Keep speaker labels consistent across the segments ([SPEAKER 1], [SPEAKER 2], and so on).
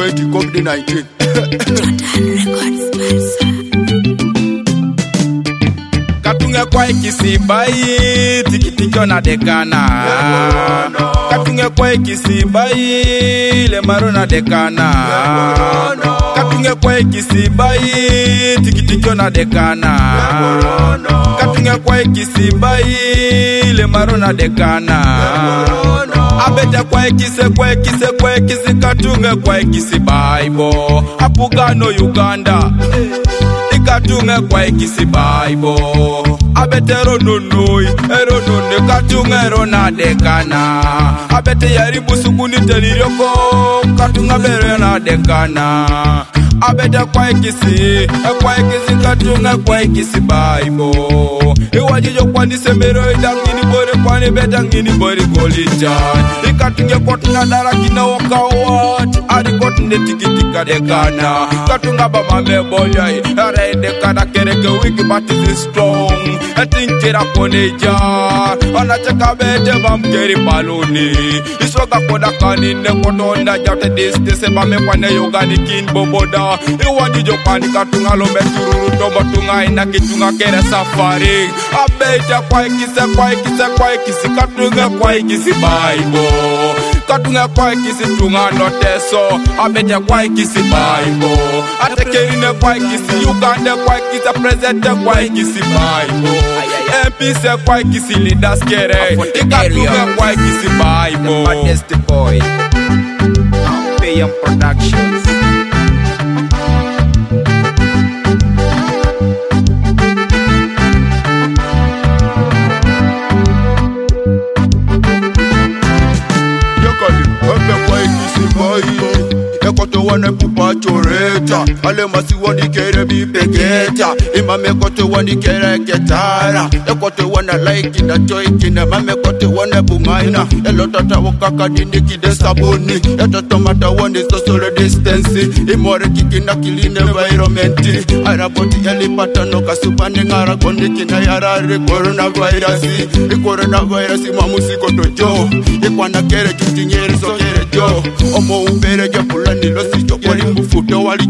[SPEAKER 1] 20 COVID 19.
[SPEAKER 2] Katunga kwa ikisibai tikitiko na dekana Katunga kwa ikisibai le maro na dekana Katunga kwa ikisibai tikitiko na dekana Katunga kwa ikisibai le maro na dekana kwata kwaekise kwaekise kwaekise katunge kwaekise baibo abugano uganda ikatunge kwaekise baibo abetero nonoi ero none katunge ero nadekana abete yaribusukunitelilyoko katunga bero yanadekana abeda kwaekisi ekwaekisi katunga kwaekisi baibo iwajijokwandise mero idangini bore kwani beda ngini bori golita ikatunge kotunga darakina wokawat ari kotunde tikitikadekana katunga bamame bolyai araende kana kereke wiki batilistrong etinkira koneja anacekabete bamkeri baluni isoka kodakanine kotondajatedistise bamekwaneyoganikin boboda iwadijopani katunga lombe tururu tombo tunga ina kitunga kere safari abeita kwaikise kwaikise kwaikisi katunge kwaikisi baibo katunga kwaikisi tunga noteso abete kwaikisi baibo atekeine kwaikisi ugande kwaikisa presente kwaikisi baibo mpc kwaikisi lidaskere ikatunge kwaikisi baibo Productions.
[SPEAKER 1] going to kota ale masi wani kere bi pegeta ima me kote wani kere ketara e kote wana laiki na toi kina ma me kote wana bumaina e lo tata wakaka nini kide saboni e toto mata wani sosolo distensi imore kiki na kiline environmenti araboti ya lipata no kasupani ngara kondi kina yarari coronavirus i coronavirus ima musiko tojo i kwana kere chutinyeri so kere jo omo umbere jepulani losi chokoli mufuto wali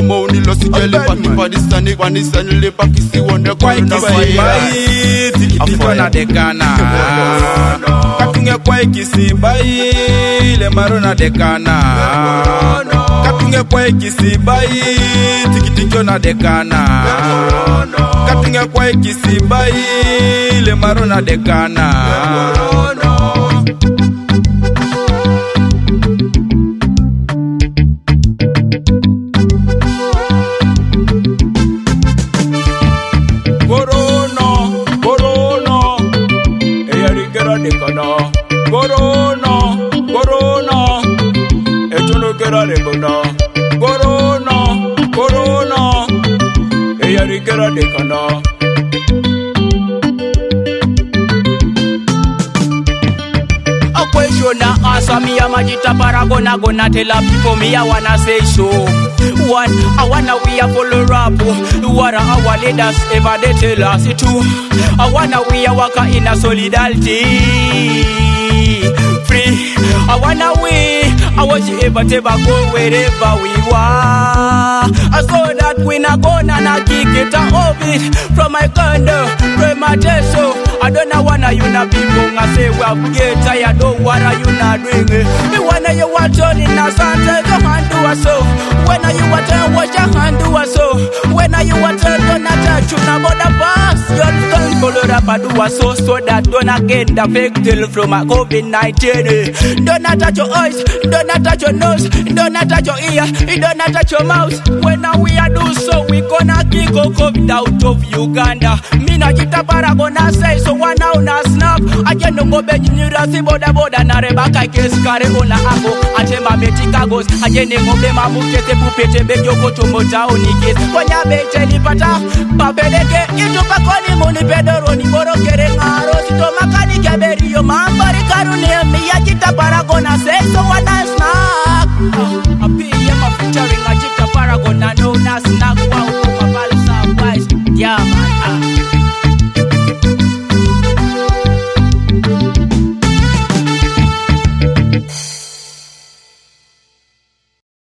[SPEAKER 1] Omo kisi unilosijeli pakipadistani
[SPEAKER 2] wanisenili pakisiwone kwaikisibai tikitiko na dekana katunge kwa ikisibai lemaro na dekana katunge kwa ikisibai tikitiko na dekana katunge kwa ikisibai lemaro na dekana kerarekondo korono korono
[SPEAKER 3] eyari kerarekondo. akwesona asamiya majitaparagonagona telapipomiya wana seso. One, I wanna we a follow up. What are our leaders ever they tell us? Two, I wanna we a worker in a solidarity. I want you ever, ever go wherever we were. I saw that we I go and I kick it a it from my condo, from my teso. I don't know wanna you na wrong. I say we well get tired don't wanna you na doing it. Me wanna you watch on in a Santa go and do a so. When are you watch and wash your hand do a so. When are you watch and don't touch you na bother. Solo rapper do a so so that don't I get the victim from a COVID-19 Don't touch your eyes, don't touch your nose, don't touch your ear, don't touch your mouth When we are do so, we gonna kick COVID out of Uganda Me Mina jitapara gonna say so one now obejinyurasi bodaboda narebakakeskare ona ago atembametikagos ajenemobe mamukete bupetembejokotomotaonikes konyabetelipata papeleke itupakoni munipedoroni borokere ngaro sitomakanikeberiyo mambarikarune miyacitaparagona seso wanasnak ah, apiye mafutaringacita paragona nonasnak wow.